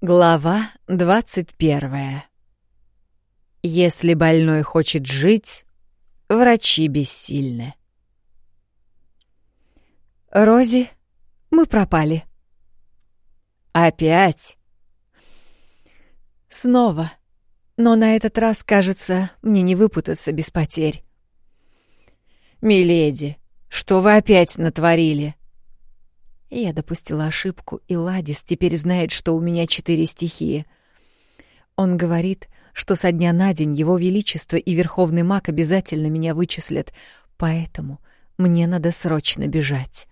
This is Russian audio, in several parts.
Глава двадцать первая. Если больной хочет жить, врачи бессильны. Рози, мы пропали. Опять? Снова. Но на этот раз, кажется, мне не выпутаться без потерь. Миледи, что вы опять натворили? Я допустила ошибку, и Ладис теперь знает, что у меня четыре стихии. Он говорит, что со дня на день его величество и верховный маг обязательно меня вычислят, поэтому мне надо срочно бежать.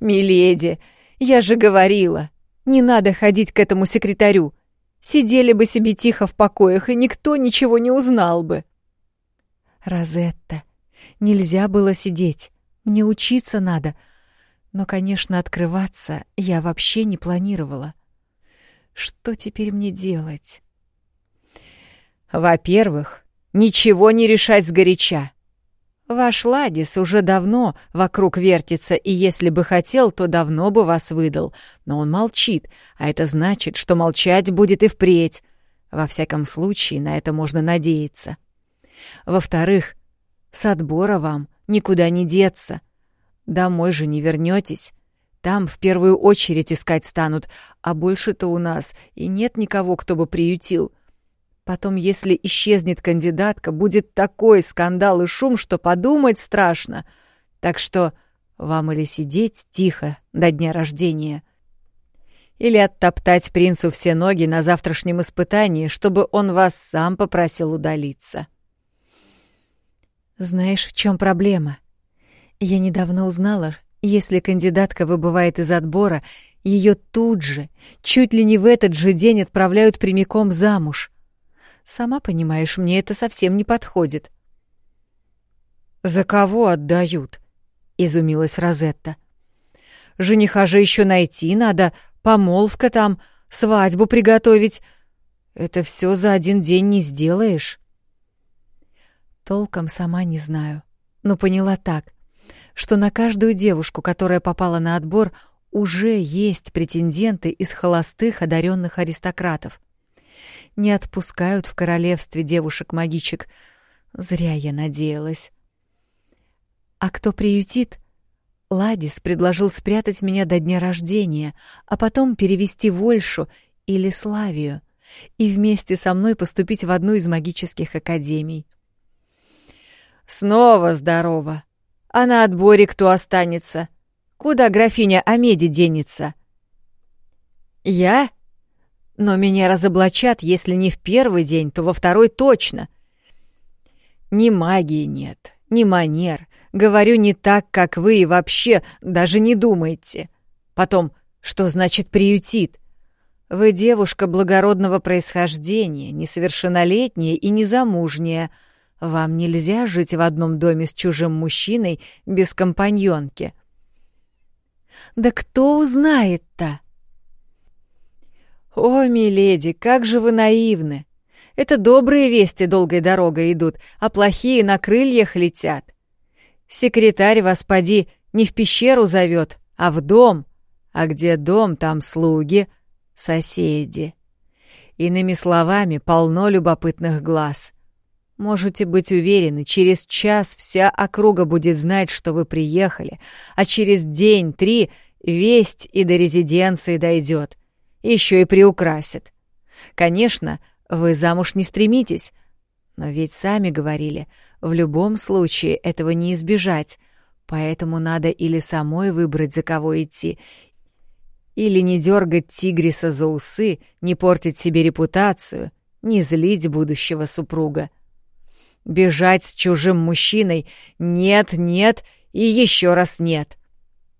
«Миледи, я же говорила, не надо ходить к этому секретарю. Сидели бы себе тихо в покоях, и никто ничего не узнал бы». «Розетта, нельзя было сидеть. Мне учиться надо», но, конечно, открываться я вообще не планировала. Что теперь мне делать? Во-первых, ничего не решать сгоряча. Ваш Ладис уже давно вокруг вертится, и если бы хотел, то давно бы вас выдал. Но он молчит, а это значит, что молчать будет и впредь. Во всяком случае, на это можно надеяться. Во-вторых, с отбора вам никуда не деться — Домой же не вернетесь. Там в первую очередь искать станут, а больше-то у нас и нет никого, кто бы приютил. Потом, если исчезнет кандидатка, будет такой скандал и шум, что подумать страшно. Так что вам или сидеть тихо до дня рождения, или оттоптать принцу все ноги на завтрашнем испытании, чтобы он вас сам попросил удалиться. Знаешь, в чем проблема? — я недавно узнала, если кандидатка выбывает из отбора, ее тут же, чуть ли не в этот же день отправляют прямиком замуж. Сама понимаешь, мне это совсем не подходит. «За кого отдают?» — изумилась Розетта. «Жениха же еще найти надо, помолвка там, свадьбу приготовить. Это все за один день не сделаешь». Толком сама не знаю, но поняла так — что на каждую девушку, которая попала на отбор, уже есть претенденты из холостых одаренных аристократов. Не отпускают в королевстве девушек-магичек. Зря я надеялась. А кто приютит? Ладис предложил спрятать меня до дня рождения, а потом перевести в Ольшу или Славию и вместе со мной поступить в одну из магических академий. «Снова здорово!» А на отборе кто останется? Куда графиня Амеди денется? Я? Но меня разоблачат, если не в первый день, то во второй точно. Ни магии нет, ни манер. Говорю не так, как вы, и вообще даже не думайте. Потом, что значит приютит? Вы девушка благородного происхождения, несовершеннолетняя и незамужняя — вам нельзя жить в одном доме с чужим мужчиной без компаньонки. Да кто узнает-то? О, миледи, как же вы наивны! Это добрые вести долгой дорогой идут, а плохие на крыльях летят. Секретарь вас, поди, не в пещеру зовет, а в дом. А где дом, там слуги, соседи. Иными словами, полно любопытных глаз — Можете быть уверены, через час вся округа будет знать, что вы приехали, а через день-три весть и до резиденции дойдет. Еще и приукрасит. Конечно, вы замуж не стремитесь, но ведь сами говорили, в любом случае этого не избежать, поэтому надо или самой выбрать, за кого идти, или не дергать тигриса за усы, не портить себе репутацию, не злить будущего супруга. Бежать с чужим мужчиной нет, нет и еще раз нет.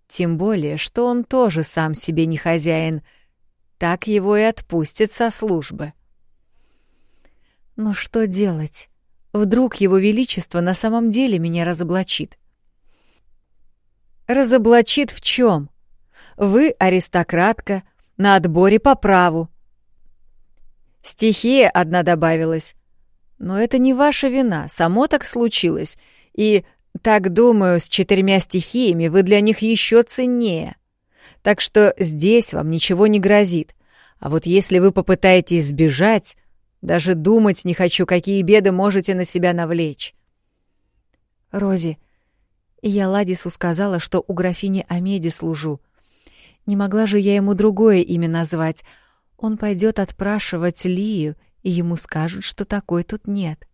Тем более, что он тоже сам себе не хозяин. Так его и отпустят со службы. Но что делать? Вдруг его величество на самом деле меня разоблачит? Разоблачит в чем? Вы аристократка, на отборе по праву. Стихия одна добавилась. Но это не ваша вина, само так случилось. И, так думаю, с четырьмя стихиями вы для них еще ценнее. Так что здесь вам ничего не грозит. А вот если вы попытаетесь сбежать, даже думать не хочу, какие беды можете на себя навлечь. Рози, я Ладису сказала, что у графини Амеди служу. Не могла же я ему другое имя назвать. Он пойдет отпрашивать Лию, и ему скажут, что такой тут нет.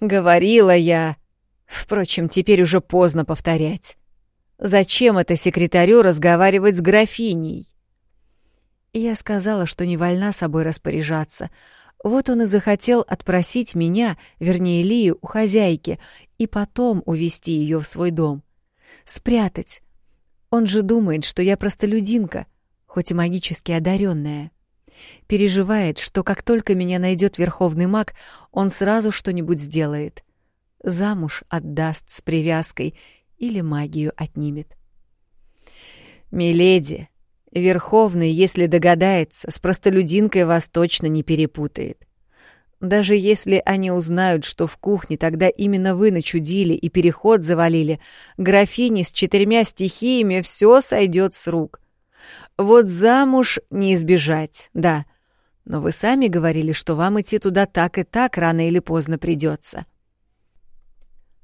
Говорила я. Впрочем, теперь уже поздно повторять. Зачем это секретарю разговаривать с графиней? я сказала, что не вольна собой распоряжаться. Вот он и захотел отпросить меня, вернее Лию, у хозяйки, и потом увести ее в свой дом. Спрятать. Он же думает, что я простолюдинка, хоть и магически одаренная. Переживает, что как только меня найдет верховный маг, он сразу что-нибудь сделает. Замуж отдаст с привязкой или магию отнимет. «Миледи, Верховный, если догадается, с простолюдинкой вас точно не перепутает. Даже если они узнают, что в кухне тогда именно вы начудили и переход завалили, графине с четырьмя стихиями все сойдет с рук. Вот замуж не избежать, да. Но вы сами говорили, что вам идти туда так и так рано или поздно придется.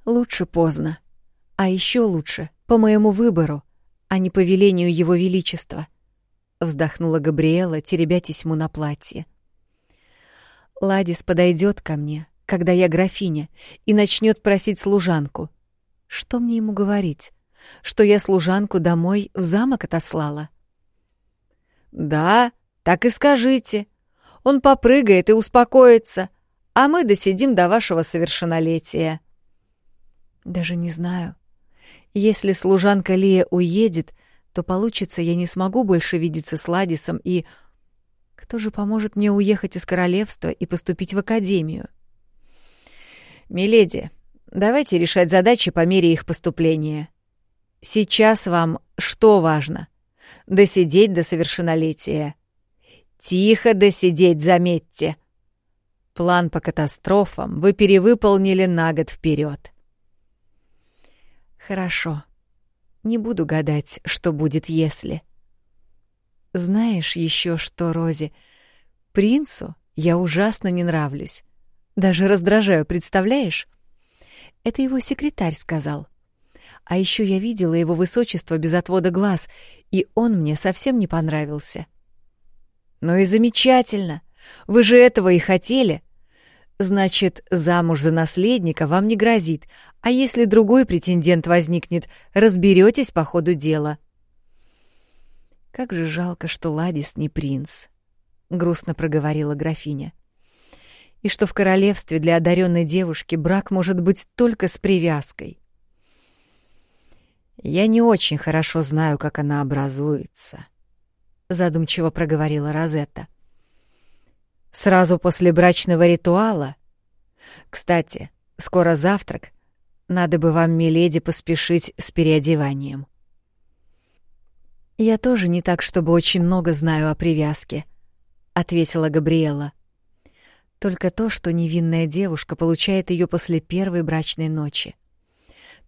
Лучше поздно. А еще лучше, по моему выбору, а не по велению Его Величества. —— вздохнула Габриэла, теребя тесьму на платье. «Ладис подойдет ко мне, когда я графиня, и начнет просить служанку. Что мне ему говорить? Что я служанку домой в замок отослала?» «Да, так и скажите. Он попрыгает и успокоится, а мы досидим до вашего совершеннолетия». «Даже не знаю. Если служанка Лия уедет, то получится, я не смогу больше видеться с Ладисом и... Кто же поможет мне уехать из королевства и поступить в академию? Миледи, давайте решать задачи по мере их поступления. Сейчас вам что важно? Досидеть до совершеннолетия. Тихо досидеть, заметьте. План по катастрофам вы перевыполнили на год вперед. Хорошо. Не буду гадать, что будет, если. Знаешь еще что, Рози? Принцу я ужасно не нравлюсь. Даже раздражаю, представляешь? Это его секретарь сказал. А еще я видела его высочество без отвода глаз, и он мне совсем не понравился. Ну и замечательно. Вы же этого и хотели. Значит, замуж за наследника вам не грозит, а если другой претендент возникнет, разберетесь по ходу дела. Как же жалко, что Ладис не принц, грустно проговорила графиня. И что в королевстве для одаренной девушки брак может быть только с привязкой. Я не очень хорошо знаю, как она образуется, задумчиво проговорила Розетта. Сразу после брачного ритуала. Кстати, скоро завтрак. Надо бы вам, миледи, поспешить с переодеванием. Я тоже не так, чтобы очень много знаю о привязке, ответила Габриэла. Только то, что невинная девушка получает ее после первой брачной ночи.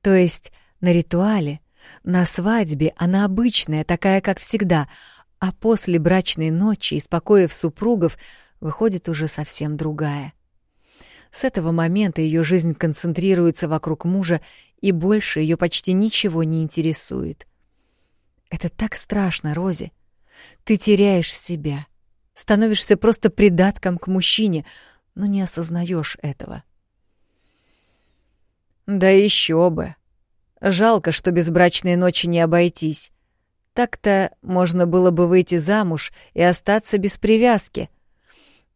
То есть на ритуале, на свадьбе она обычная, такая, как всегда, а после брачной ночи, испокоив супругов, выходит уже совсем другая. С этого момента ее жизнь концентрируется вокруг мужа, и больше ее почти ничего не интересует. Это так страшно, Рози. Ты теряешь себя, становишься просто придатком к мужчине, но не осознаешь этого. Да еще бы. Жалко, что без брачной ночи не обойтись. Так-то можно было бы выйти замуж и остаться без привязки —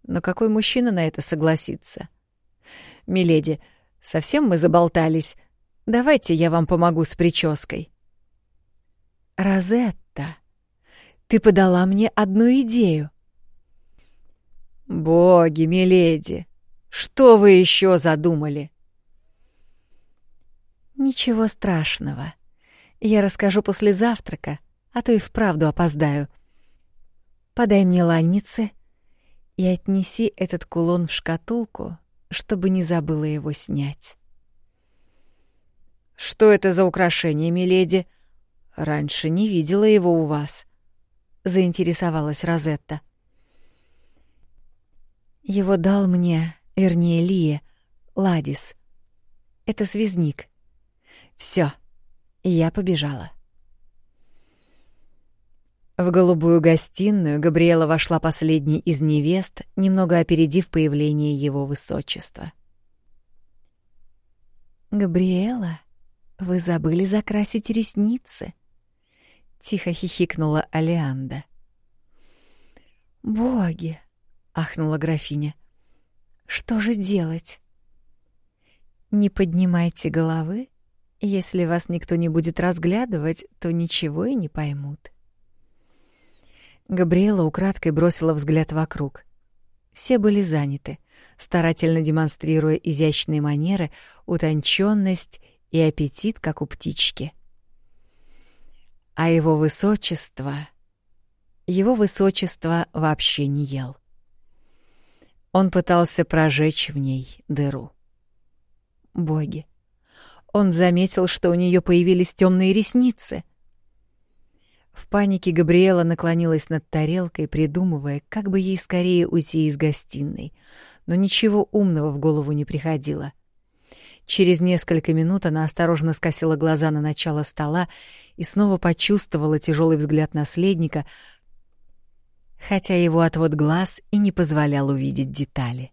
но какой мужчина на это согласится? Миледи, совсем мы заболтались. Давайте я вам помогу с прической. Розетта, ты подала мне одну идею. Боги, миледи, что вы еще задумали? Ничего страшного. Я расскажу после завтрака, а то и вправду опоздаю. Подай мне ланницы — и отнеси этот кулон в шкатулку, чтобы не забыла его снять. Что это за украшение, миледи? Раньше не видела его у вас. заинтересовалась Розетта. Его дал мне, вернее, Лия, Ладис. Это связник. Все, я побежала. В голубую гостиную Габриэла вошла последней из невест, немного опередив появление его высочества. «Габриэла, вы забыли закрасить ресницы?» — тихо хихикнула Алианда. «Боги!» — ахнула графиня. «Что же делать?» «Не поднимайте головы. Если вас никто не будет разглядывать, то ничего и не поймут». Габриэла украдкой бросила взгляд вокруг. Все были заняты, старательно демонстрируя изящные манеры, утонченность и аппетит, как у птички. А его высочество... Его высочество вообще не ел. Он пытался прожечь в ней дыру. Боги. Он заметил, что у нее появились темные ресницы — в панике Габриэла наклонилась над тарелкой, придумывая, как бы ей скорее уйти из гостиной, но ничего умного в голову не приходило. Через несколько минут она осторожно скосила глаза на начало стола и снова почувствовала тяжелый взгляд наследника, хотя его отвод глаз и не позволял увидеть детали.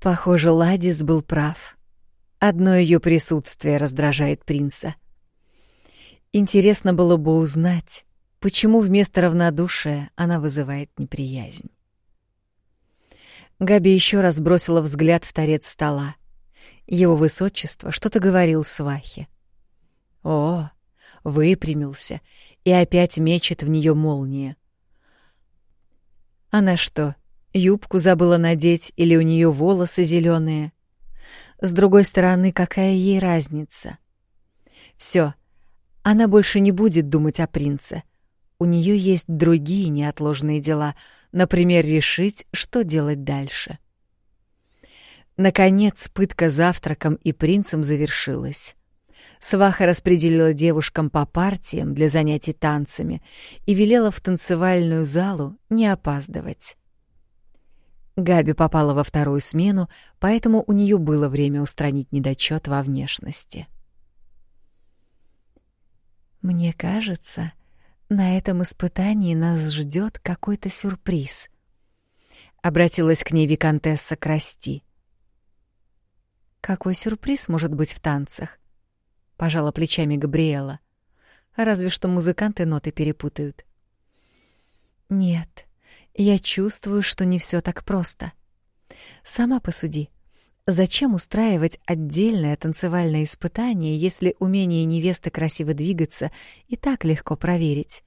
Похоже, Ладис был прав. Одно ее присутствие раздражает принца — Интересно было бы узнать, почему вместо равнодушия она вызывает неприязнь. Габи еще раз бросила взгляд в торец стола. Его высочество что-то говорил свахе. О, выпрямился и опять мечет в нее молния. Она что, юбку забыла надеть или у нее волосы зеленые? С другой стороны, какая ей разница? Все, она больше не будет думать о принце. У нее есть другие неотложные дела, например, решить, что делать дальше. Наконец, пытка завтраком и принцем завершилась. Сваха распределила девушкам по партиям для занятий танцами и велела в танцевальную залу не опаздывать. Габи попала во вторую смену, поэтому у нее было время устранить недочет во внешности. Мне кажется, на этом испытании нас ждет какой-то сюрприз. Обратилась к ней виконтесса Красти. Какой сюрприз может быть в танцах? Пожала плечами Габриэла. Разве что музыканты ноты перепутают. Нет, я чувствую, что не все так просто. Сама посуди. Зачем устраивать отдельное танцевальное испытание, если умение невесты красиво двигаться и так легко проверить?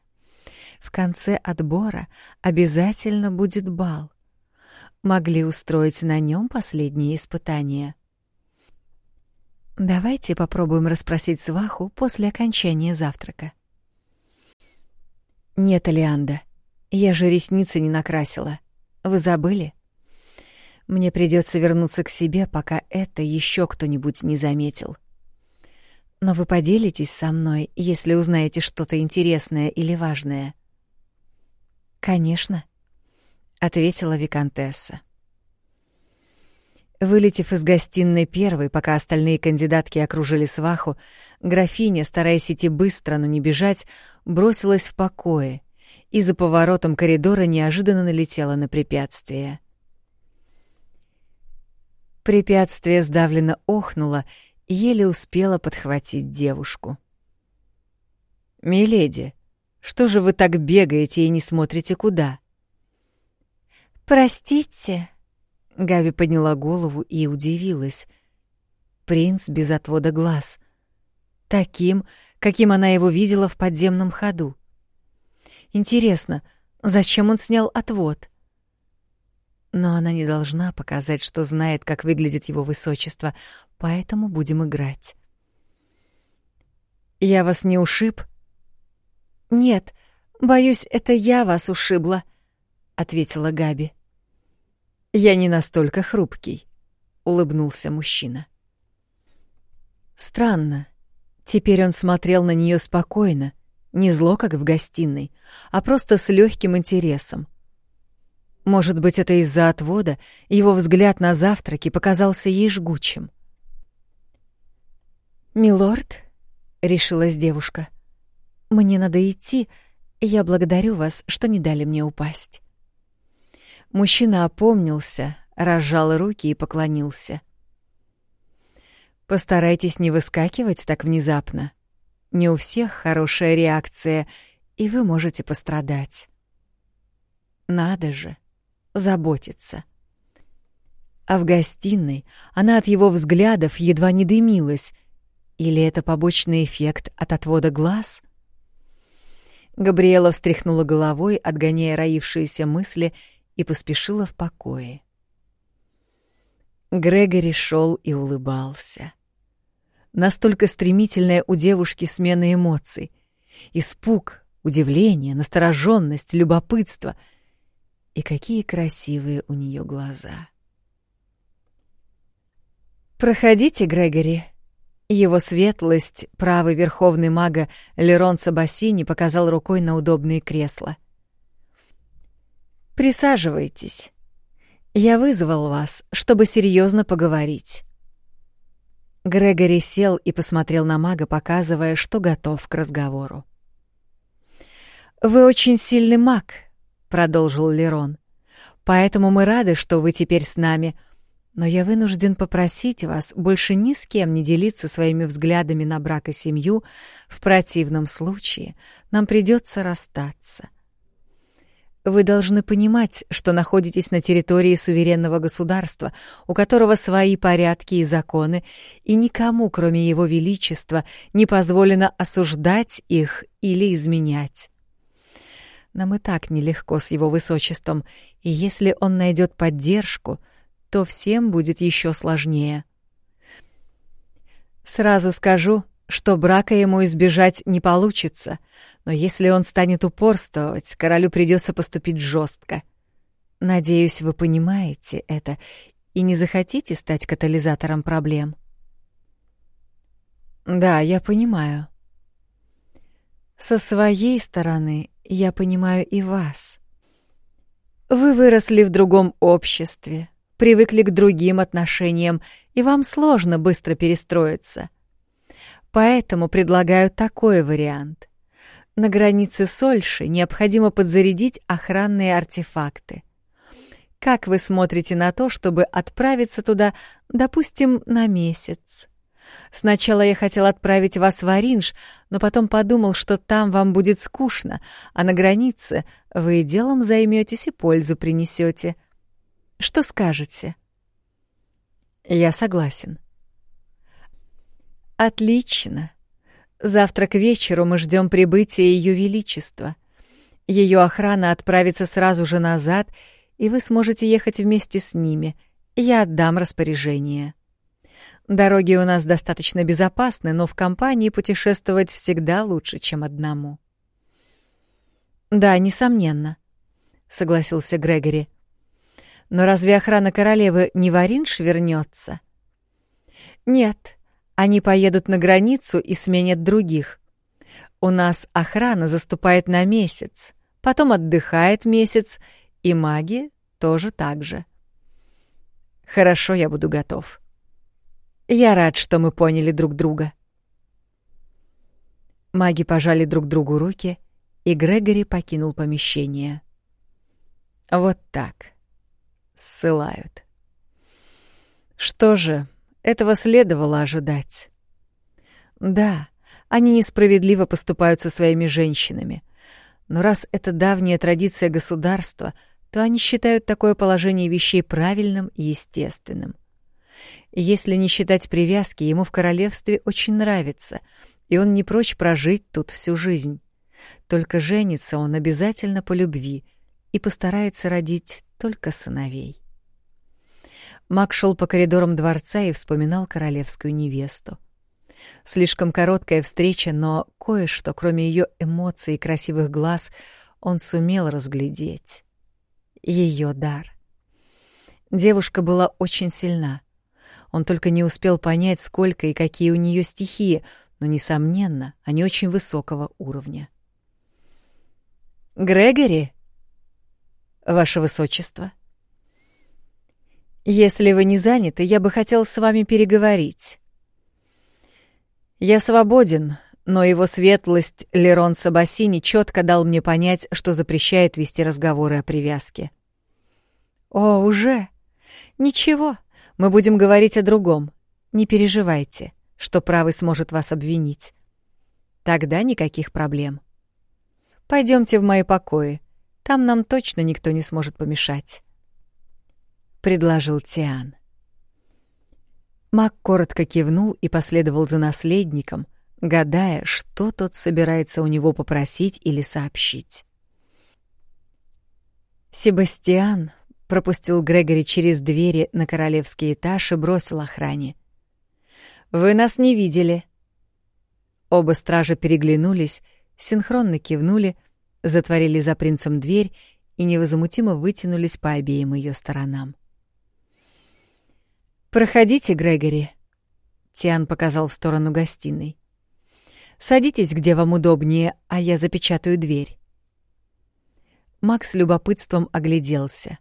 В конце отбора обязательно будет бал. Могли устроить на нем последнее испытание. Давайте попробуем расспросить сваху после окончания завтрака. Нет, Алианда, я же ресницы не накрасила. Вы забыли? Мне придется вернуться к себе, пока это еще кто-нибудь не заметил. Но вы поделитесь со мной, если узнаете что-то интересное или важное. Конечно, ответила виконтесса. Вылетев из гостиной первой, пока остальные кандидатки окружили сваху, графиня, стараясь идти быстро, но не бежать, бросилась в покое и за поворотом коридора неожиданно налетела на препятствие. Препятствие сдавленно охнуло и еле успело подхватить девушку. «Миледи, что же вы так бегаете и не смотрите куда?» «Простите», — Гави подняла голову и удивилась. Принц без отвода глаз. Таким, каким она его видела в подземном ходу. Интересно, зачем он снял отвод? Но она не должна показать, что знает, как выглядит его высочество, поэтому будем играть. «Я вас не ушиб?» «Нет, боюсь, это я вас ушибла», — ответила Габи. «Я не настолько хрупкий», — улыбнулся мужчина. Странно. Теперь он смотрел на нее спокойно, Не зло, как в гостиной, а просто с легким интересом. Может быть, это из-за отвода его взгляд на завтраки показался ей жгучим. «Милорд», — решилась девушка, — «мне надо идти, я благодарю вас, что не дали мне упасть». Мужчина опомнился, разжал руки и поклонился. «Постарайтесь не выскакивать так внезапно. Не у всех хорошая реакция, и вы можете пострадать». «Надо же, заботиться». А в гостиной она от его взглядов едва не дымилась. Или это побочный эффект от отвода глаз? Габриэла встряхнула головой, отгоняя роившиеся мысли, и поспешила в покое. Грегори шел и улыбался. Настолько стремительная у девушки смена эмоций. Испуг, удивление, настороженность, любопытство. И какие красивые у нее глаза. «Проходите, Грегори». Его светлость, правый верховный мага Лерон Сабасини показал рукой на удобные кресла — Присаживайтесь. Я вызвал вас, чтобы серьезно поговорить. Грегори сел и посмотрел на мага, показывая, что готов к разговору. «Вы очень сильный маг», — продолжил Лерон. «Поэтому мы рады, что вы теперь с нами. Но я вынужден попросить вас больше ни с кем не делиться своими взглядами на брак и семью. В противном случае нам придется расстаться. Вы должны понимать, что находитесь на территории суверенного государства, у которого свои порядки и законы, и никому, кроме его величества, не позволено осуждать их или изменять. Нам и так нелегко с его высочеством, и если он найдет поддержку, то всем будет еще сложнее. Сразу скажу, что брака ему избежать не получится, но если он станет упорствовать, королю придется поступить жестко. Надеюсь, вы понимаете это и не захотите стать катализатором проблем. Да, я понимаю. Со своей стороны я понимаю и вас. Вы выросли в другом обществе, привыкли к другим отношениям, и вам сложно быстро перестроиться — Поэтому предлагаю такой вариант. На границе Сольши необходимо подзарядить охранные артефакты. Как вы смотрите на то, чтобы отправиться туда, допустим, на месяц? Сначала я хотел отправить вас в Оринж, но потом подумал, что там вам будет скучно, а на границе вы делом займетесь и пользу принесете. Что скажете? Я согласен. Отлично. Завтра к вечеру мы ждем прибытия Ее Величества. Ее охрана отправится сразу же назад, и вы сможете ехать вместе с ними. Я отдам распоряжение. Дороги у нас достаточно безопасны, но в компании путешествовать всегда лучше, чем одному. Да, несомненно, согласился Грегори. Но разве охрана королевы не в Оринж вернется? Нет, они поедут на границу и сменят других. У нас охрана заступает на месяц, потом отдыхает месяц, и маги тоже так же. Хорошо, я буду готов. Я рад, что мы поняли друг друга. Маги пожали друг другу руки, и Грегори покинул помещение. Вот так. Ссылают. Что же, этого следовало ожидать. Да, они несправедливо поступают со своими женщинами. Но раз это давняя традиция государства, то они считают такое положение вещей правильным и естественным. Если не считать привязки, ему в королевстве очень нравится, и он не прочь прожить тут всю жизнь. Только женится он обязательно по любви и постарается родить только сыновей. Мак шел по коридорам дворца и вспоминал королевскую невесту. Слишком короткая встреча, но кое-что, кроме ее эмоций и красивых глаз, он сумел разглядеть. Ее дар. Девушка была очень сильна. Он только не успел понять, сколько и какие у нее стихии, но, несомненно, они очень высокого уровня. Грегори? Ваше Высочество. Если вы не заняты, я бы хотел с вами переговорить. Я свободен, но его светлость Лерон Сабасини четко дал мне понять, что запрещает вести разговоры о привязке. О, уже? Ничего, мы будем говорить о другом. Не переживайте, что правый сможет вас обвинить. Тогда никаких проблем. Пойдемте в мои покои. Там нам точно никто не сможет помешать. Предложил Тиан. Мак коротко кивнул и последовал за наследником, гадая, что тот собирается у него попросить или сообщить. Себастьян пропустил Грегори через двери на королевский этаж и бросил охране. «Вы нас не видели». Оба стража переглянулись, синхронно кивнули, затворили за принцем дверь и невозмутимо вытянулись по обеим ее сторонам. «Проходите, Грегори», — Тиан показал в сторону гостиной. «Садитесь, где вам удобнее, а я запечатаю дверь». Макс любопытством огляделся.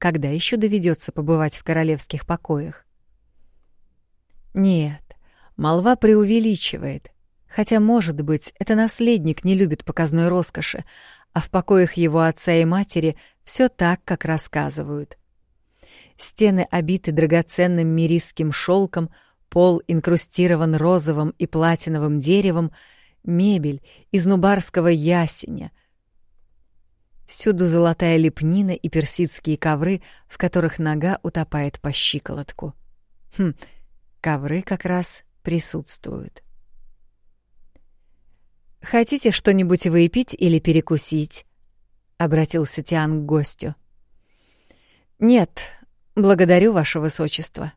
Когда еще доведется побывать в королевских покоях? Нет, молва преувеличивает. Хотя, может быть, это наследник не любит показной роскоши, а в покоях его отца и матери все так, как рассказывают. Стены обиты драгоценным мирисским шелком, пол инкрустирован розовым и платиновым деревом, мебель из нубарского ясеня. Всюду золотая лепнина и персидские ковры, в которых нога утопает по щиколотку. Хм, ковры как раз присутствуют. «Хотите что-нибудь выпить или перекусить?» — обратился Тиан к гостю. «Нет, Благодарю, ваше высочество.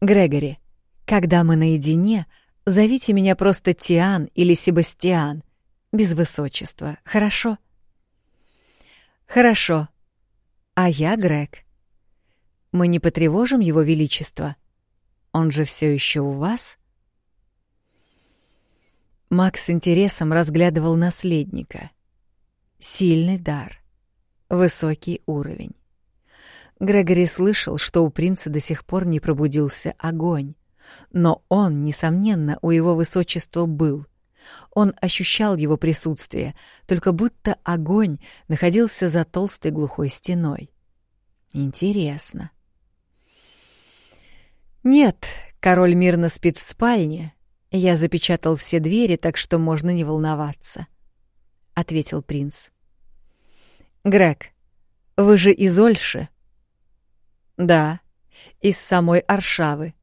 Грегори, когда мы наедине, зовите меня просто Тиан или Себастьян, без высочества, хорошо? Хорошо. А я Грег. Мы не потревожим его величество. Он же все еще у вас? Макс с интересом разглядывал наследника. Сильный дар, высокий уровень. Грегори слышал, что у принца до сих пор не пробудился огонь. Но он, несомненно, у его высочества был. Он ощущал его присутствие, только будто огонь находился за толстой глухой стеной. Интересно. Нет, король мирно спит в спальне. Я запечатал все двери, так что можно не волноваться, — ответил принц. Грег, вы же из Ольши. Да, из самой Аршавы.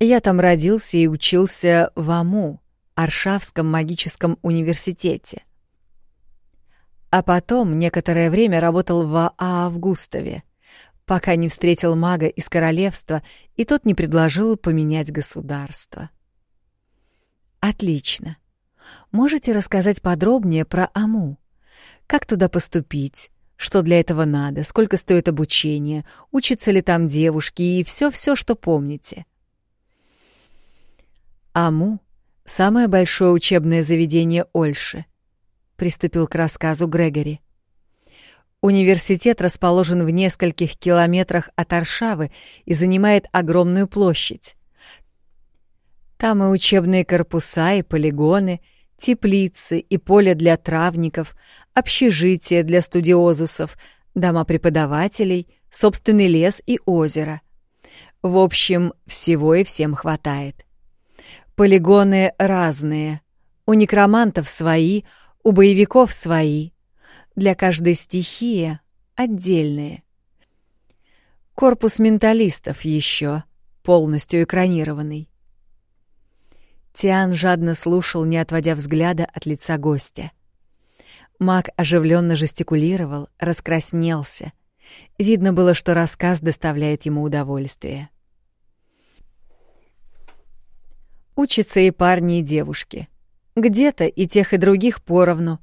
Я там родился и учился в АМУ, Аршавском магическом университете. А потом некоторое время работал в АА Августове, пока не встретил мага из королевства, и тот не предложил поменять государство. Отлично. Можете рассказать подробнее про АМУ? Как туда поступить? Что для этого надо, сколько стоит обучение, учатся ли там девушки и все-все, что помните. АМУ — самое большое учебное заведение Ольши, — приступил к рассказу Грегори. Университет расположен в нескольких километрах от Аршавы и занимает огромную площадь. Там и учебные корпуса, и полигоны — теплицы и поле для травников, общежитие для студиозусов, дома преподавателей, собственный лес и озеро. В общем, всего и всем хватает. Полигоны разные. У некромантов свои, у боевиков свои. Для каждой стихии отдельные. Корпус менталистов еще, полностью экранированный. Тиан жадно слушал, не отводя взгляда от лица гостя. Маг оживленно жестикулировал, раскраснелся. Видно было, что рассказ доставляет ему удовольствие. Учатся и парни, и девушки. Где-то и тех, и других поровну.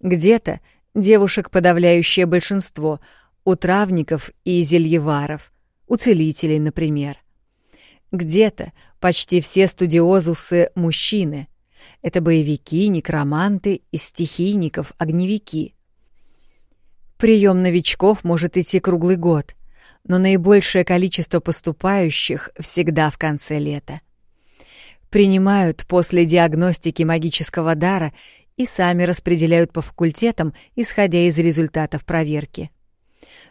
Где-то девушек подавляющее большинство, у травников и зельеваров, у целителей, например. Где-то почти все студиозусы — мужчины, Это боевики, некроманты, из стихийников, огневики. Прием новичков может идти круглый год, но наибольшее количество поступающих всегда в конце лета. Принимают после диагностики магического дара и сами распределяют по факультетам, исходя из результатов проверки.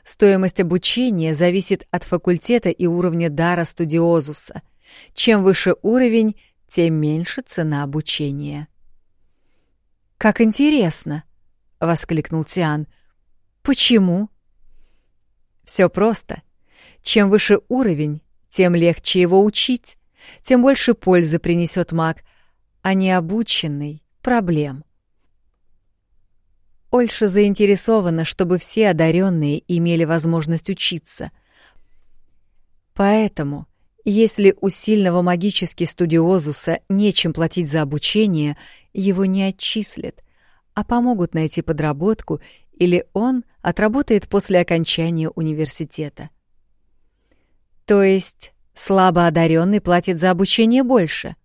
Стоимость обучения зависит от факультета и уровня дара студиозуса. Чем выше уровень, тем меньше цена обучения. «Как интересно!» — воскликнул Тиан. «Почему?» «Все просто. Чем выше уровень, тем легче его учить, тем больше пользы принесет маг, а необученный — проблем. Ольша заинтересована, чтобы все одаренные имели возможность учиться. Поэтому, если у сильного магически студиозуса нечем платить за обучение, его не отчислят, а помогут найти подработку или он отработает после окончания университета. То есть слабо одаренный платит за обучение больше.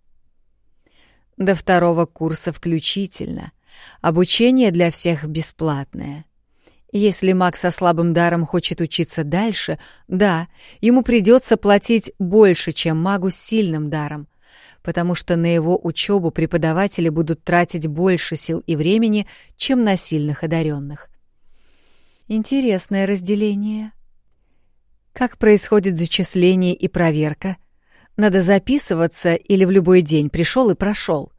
До второго курса включительно — Обучение для всех бесплатное. Если маг со слабым даром хочет учиться дальше, да, ему придется платить больше, чем магу с сильным даром, потому что на его учебу преподаватели будут тратить больше сил и времени, чем на сильных одаренных. Интересное разделение. Как происходит зачисление и проверка? Надо записываться или в любой день пришел и прошел?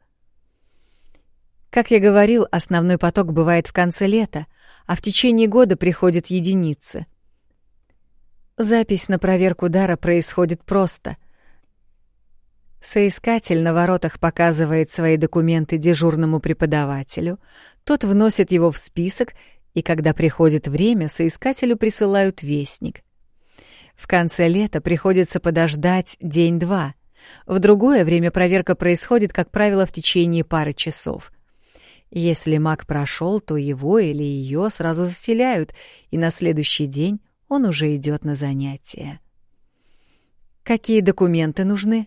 Как я говорил, основной поток бывает в конце лета, а в течение года приходят единицы. Запись на проверку дара происходит просто. Соискатель на воротах показывает свои документы дежурному преподавателю, тот вносит его в список, и когда приходит время, соискателю присылают вестник. В конце лета приходится подождать день-два. В другое время проверка происходит, как правило, в течение пары часов. Если маг прошел, то его или ее сразу заселяют, и на следующий день он уже идет на занятия. Какие документы нужны?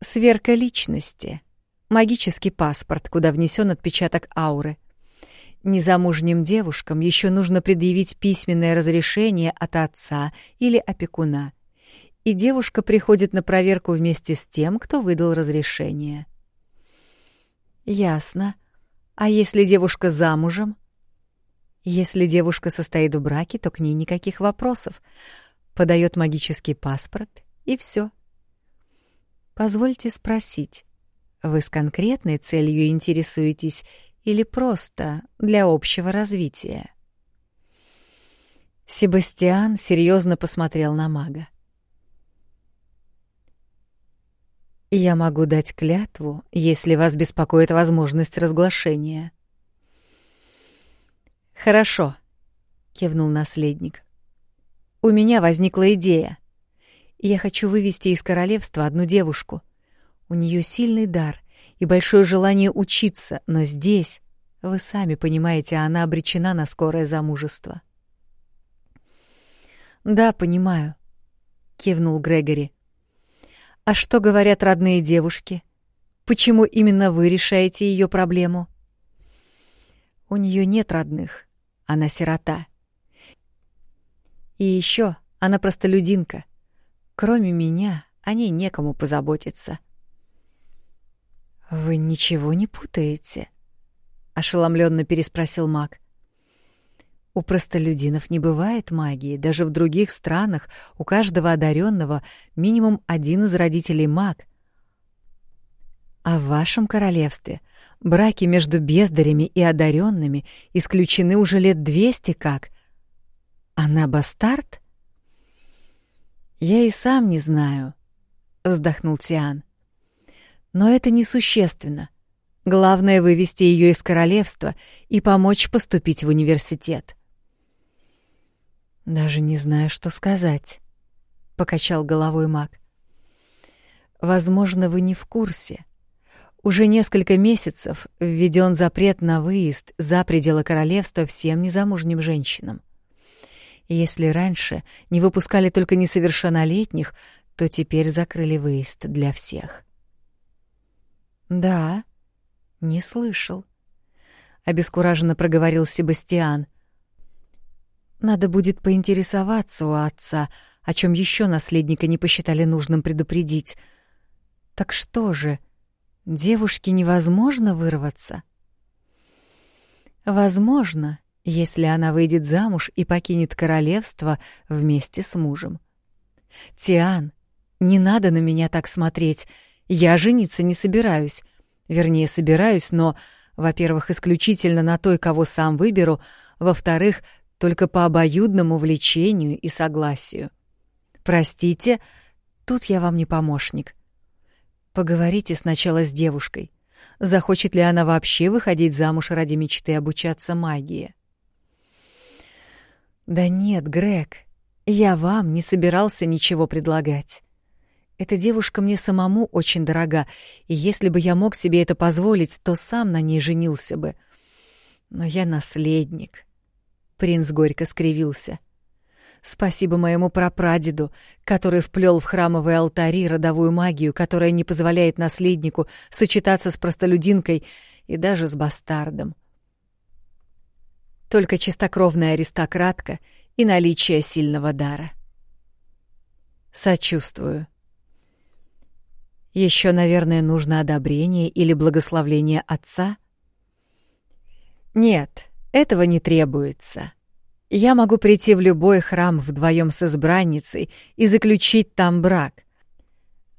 Сверка личности. Магический паспорт, куда внесен отпечаток ауры. Незамужним девушкам еще нужно предъявить письменное разрешение от отца или опекуна. И девушка приходит на проверку вместе с тем, кто выдал разрешение. Ясно. А если девушка замужем? Если девушка состоит в браке, то к ней никаких вопросов. Подает магический паспорт, и все. Позвольте спросить, вы с конкретной целью интересуетесь или просто для общего развития? Себастьян серьезно посмотрел на мага. Я могу дать клятву, если вас беспокоит возможность разглашения. Хорошо, кивнул наследник. У меня возникла идея. Я хочу вывести из королевства одну девушку. У нее сильный дар и большое желание учиться, но здесь, вы сами понимаете, она обречена на скорое замужество. Да, понимаю, кивнул Грегори. А что говорят родные девушки? Почему именно вы решаете ее проблему? У нее нет родных. Она сирота. И еще она простолюдинка. Кроме меня, о ней некому позаботиться. Вы ничего не путаете? ошеломленно переспросил Мак. У простолюдинов не бывает магии, даже в других странах у каждого одаренного минимум один из родителей маг. А в вашем королевстве браки между бездарями и одаренными исключены уже лет двести как. Она бастард? Я и сам не знаю, вздохнул Тиан. Но это несущественно. Главное вывести ее из королевства и помочь поступить в университет. Даже не знаю, что сказать, покачал головой Мак. Возможно, вы не в курсе. Уже несколько месяцев введен запрет на выезд за пределы королевства всем незамужним женщинам. если раньше не выпускали только несовершеннолетних, то теперь закрыли выезд для всех. Да, не слышал. Обескураженно проговорил Себастьян. Надо будет поинтересоваться у отца, о чем еще наследника не посчитали нужным предупредить. Так что же, девушке невозможно вырваться? Возможно, если она выйдет замуж и покинет королевство вместе с мужем. Тиан, не надо на меня так смотреть. Я жениться не собираюсь. Вернее, собираюсь, но, во-первых, исключительно на той, кого сам выберу, во-вторых, только по обоюдному влечению и согласию. Простите, тут я вам не помощник. Поговорите сначала с девушкой. Захочет ли она вообще выходить замуж ради мечты обучаться магии? Да нет, Грег, я вам не собирался ничего предлагать. Эта девушка мне самому очень дорога, и если бы я мог себе это позволить, то сам на ней женился бы. Но я наследник. Принц горько скривился. Спасибо моему прапрадеду, который вплел в храмовые алтари родовую магию, которая не позволяет наследнику сочетаться с простолюдинкой и даже с бастардом. Только чистокровная аристократка и наличие сильного дара. Сочувствую. Еще, наверное, нужно одобрение или благословление отца? Нет, этого не требуется. Я могу прийти в любой храм вдвоем с избранницей и заключить там брак,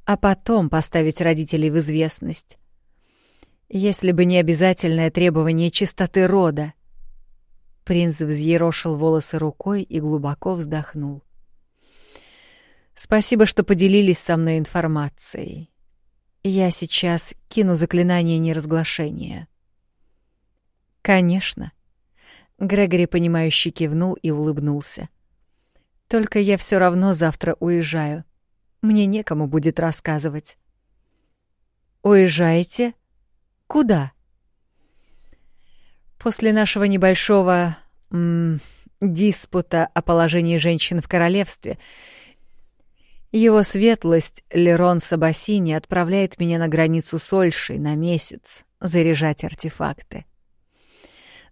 а потом поставить родителей в известность. Если бы не обязательное требование чистоты рода — Принц взъерошил волосы рукой и глубоко вздохнул. «Спасибо, что поделились со мной информацией. Я сейчас кину заклинание неразглашения». «Конечно». Грегори, понимающе кивнул и улыбнулся. «Только я все равно завтра уезжаю. Мне некому будет рассказывать». «Уезжаете? Куда?» После нашего небольшого м, диспута о положении женщин в королевстве его светлость Лерон Сабасини отправляет меня на границу с Ольшей на месяц заряжать артефакты.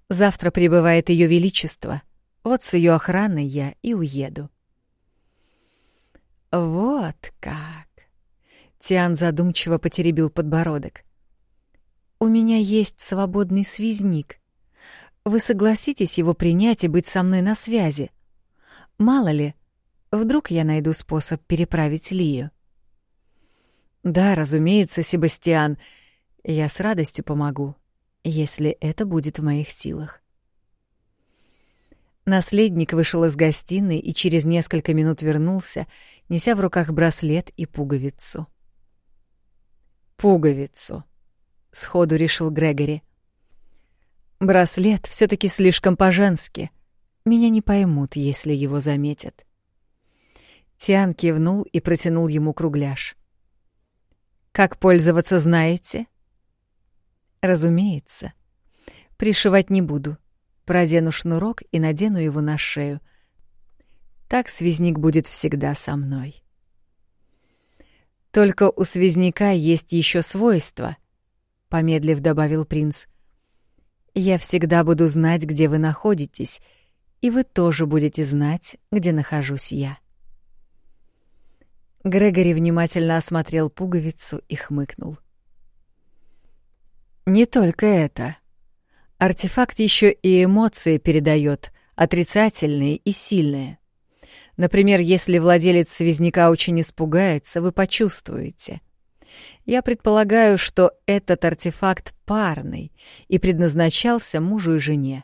Завтра прибывает ее величество. Вот с ее охраной я и уеду. Вот как. Тиан задумчиво потеребил подбородок. У меня есть свободный связник. Вы согласитесь его принять и быть со мной на связи? Мало ли, вдруг я найду способ переправить Лию. Да, разумеется, Себастьян, я с радостью помогу, если это будет в моих силах. Наследник вышел из гостиной и через несколько минут вернулся, неся в руках браслет и пуговицу. «Пуговицу», — сходу решил Грегори. Браслет все таки слишком по-женски. Меня не поймут, если его заметят. Тиан кивнул и протянул ему кругляш. «Как пользоваться знаете?» «Разумеется. Пришивать не буду. Продену шнурок и надену его на шею. Так связник будет всегда со мной». «Только у связняка есть еще свойство», — помедлив добавил принц. Я всегда буду знать, где вы находитесь, и вы тоже будете знать, где нахожусь я. Грегори внимательно осмотрел пуговицу и хмыкнул. Не только это. Артефакт еще и эмоции передает, отрицательные и сильные. Например, если владелец связняка очень испугается, вы почувствуете — я предполагаю, что этот артефакт парный и предназначался мужу и жене.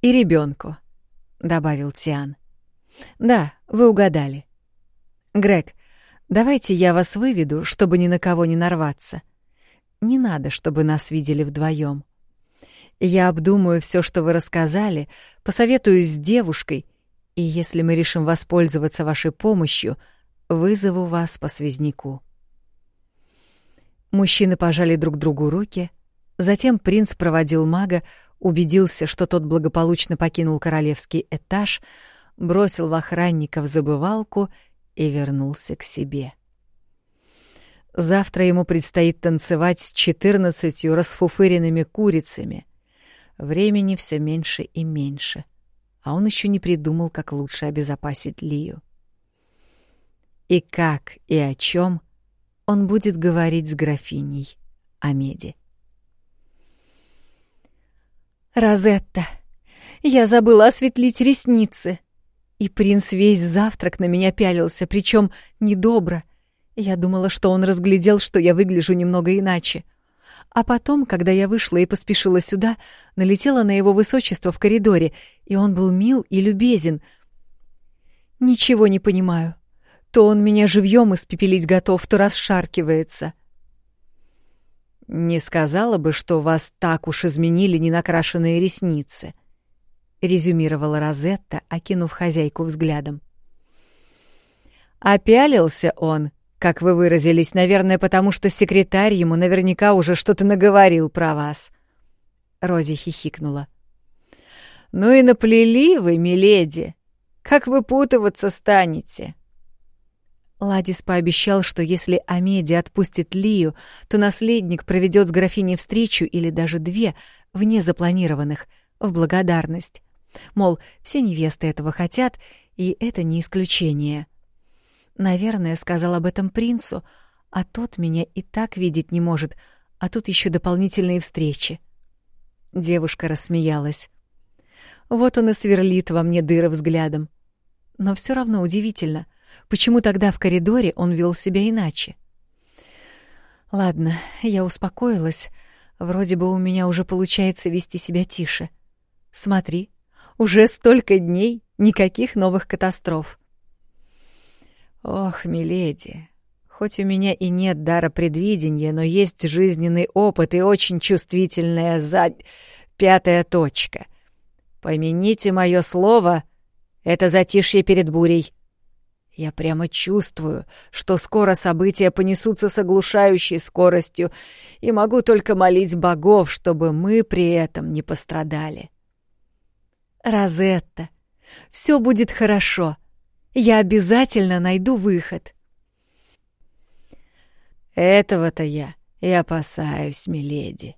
«И ребенку», — добавил Тиан. «Да, вы угадали. Грег, давайте я вас выведу, чтобы ни на кого не нарваться. Не надо, чтобы нас видели вдвоем. Я обдумаю все, что вы рассказали, посоветуюсь с девушкой, и если мы решим воспользоваться вашей помощью, вызову вас по связняку». Мужчины пожали друг другу руки, затем принц проводил мага, убедился, что тот благополучно покинул королевский этаж, бросил в охранника в забывалку и вернулся к себе. Завтра ему предстоит танцевать с четырнадцатью расфуфыренными курицами. Времени все меньше и меньше, а он еще не придумал, как лучше обезопасить Лию. И как и о чем он будет говорить с графиней о меди. «Розетта, я забыла осветлить ресницы!» И принц весь завтрак на меня пялился, причем недобро — я думала, что он разглядел, что я выгляжу немного иначе. А потом, когда я вышла и поспешила сюда, налетела на его высочество в коридоре, и он был мил и любезен. Ничего не понимаю. То он меня живьем испепелить готов, то расшаркивается. «Не сказала бы, что вас так уж изменили ненакрашенные ресницы», — резюмировала Розетта, окинув хозяйку взглядом. Опялился он — как вы выразились, наверное, потому что секретарь ему наверняка уже что-то наговорил про вас. Рози хихикнула. Ну и наплели вы, миледи. Как выпутываться станете? Ладис пообещал, что если Амеди отпустит Лию, то наследник проведет с графиней встречу или даже две, вне запланированных, в благодарность. Мол, все невесты этого хотят, и это не исключение. Наверное, сказал об этом принцу, а тот меня и так видеть не может, а тут еще дополнительные встречи. Девушка рассмеялась. Вот он и сверлит во мне дыры взглядом. Но все равно удивительно, почему тогда в коридоре он вел себя иначе. Ладно, я успокоилась. Вроде бы у меня уже получается вести себя тише. Смотри, уже столько дней, никаких новых катастроф. Ох, миледи, хоть у меня и нет дара предвидения, но есть жизненный опыт и очень чувствительная за... пятая точка. Помяните мое слово, это затишье перед бурей. Я прямо чувствую, что скоро события понесутся с оглушающей скоростью, и могу только молить богов, чтобы мы при этом не пострадали. Розетта, все будет хорошо. Я обязательно найду выход. Этого-то я и опасаюсь, миледи.